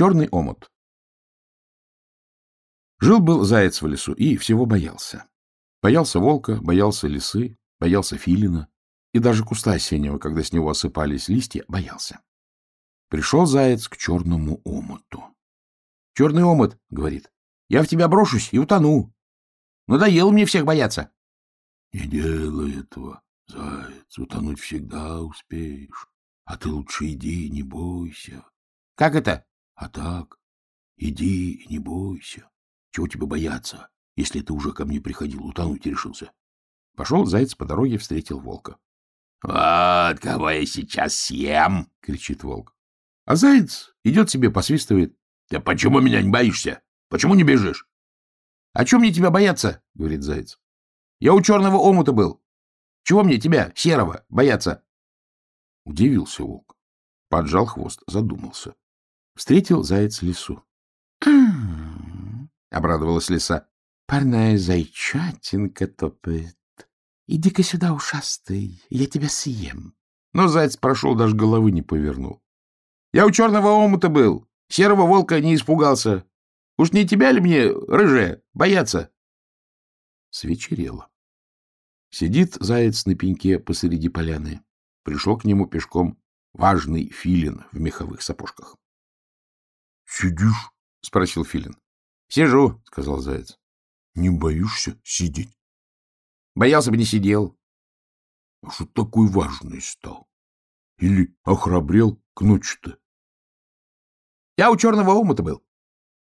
Черный омут. Жил-был заяц в лесу и всего боялся. Боялся волка, боялся лисы, боялся филина и даже куста осеннего, когда с него осыпались листья, боялся. Пришел заяц к черному омуту. — Черный омут, — говорит, — я в тебя брошусь и утону. Надоело мне всех бояться. — Не делай этого, заяц, утонуть всегда успеешь. А ты лучше иди, не бойся. — Как это? — А так, иди, не бойся. Чего тебе бояться, если ты уже ко мне приходил, утонуть решился? Пошел заяц по дороге, встретил волка. — Вот кого я сейчас съем! — кричит волк. А заяц идет себе, посвистывает. — Ты почему меня не боишься? Почему не бежишь? — А чем мне тебя бояться? — говорит заяц. — Я у черного омута был. Чего мне тебя, серого, бояться? Удивился волк. Поджал хвост, задумался. Встретил заяц лису. — обрадовалась лиса. — Парная зайчатинка топает. Иди-ка сюда, ушастый, я тебя съем. Но заяц прошел, даже головы не повернул. — Я у черного омута был. Серого волка не испугался. Уж не тебя ли мне, рыжая, бояться? Свечерело. Сидит заяц на пеньке посреди поляны. Пришел к нему пешком важный филин в меховых сапожках. — Сидишь? — спросил филин. — Сижу, — сказал заяц. — Не боишься сидеть? — Боялся бы, не сидел. — А что такой важный стал? Или охрабрел к ночи-то? — Я у черного омута был.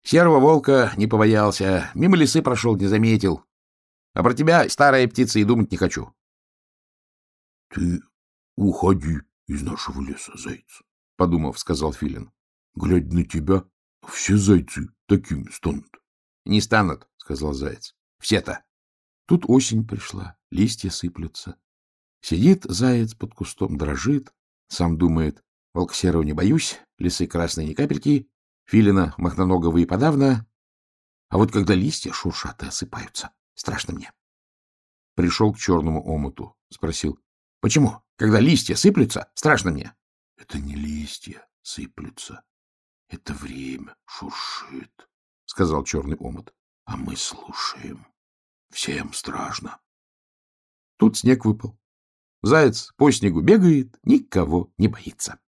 Серого волка не побоялся, мимо лесы прошел, не заметил. А про тебя, старая птица, и думать не хочу. — Ты уходи из нашего леса, заяц, — подумав, сказал Филин. — Глядя на тебя, все зайцы такими станут. — Не станут, — сказал заяц. — Все-то. Тут осень пришла, листья сыплются. Сидит заяц под кустом, дрожит, сам думает, волк серого не боюсь, лисы красные ни капельки, филина махноногого и подавно. А вот когда листья шуршат и осыпаются, страшно мне. Пришел к черному омуту, спросил, почему, когда листья сыплются, страшно мне? — Это не листья сыплются, это время шуршит, — сказал черный омут. — А мы слушаем. Всем страшно. Тут снег выпал. Заяц по снегу бегает, никого не боится.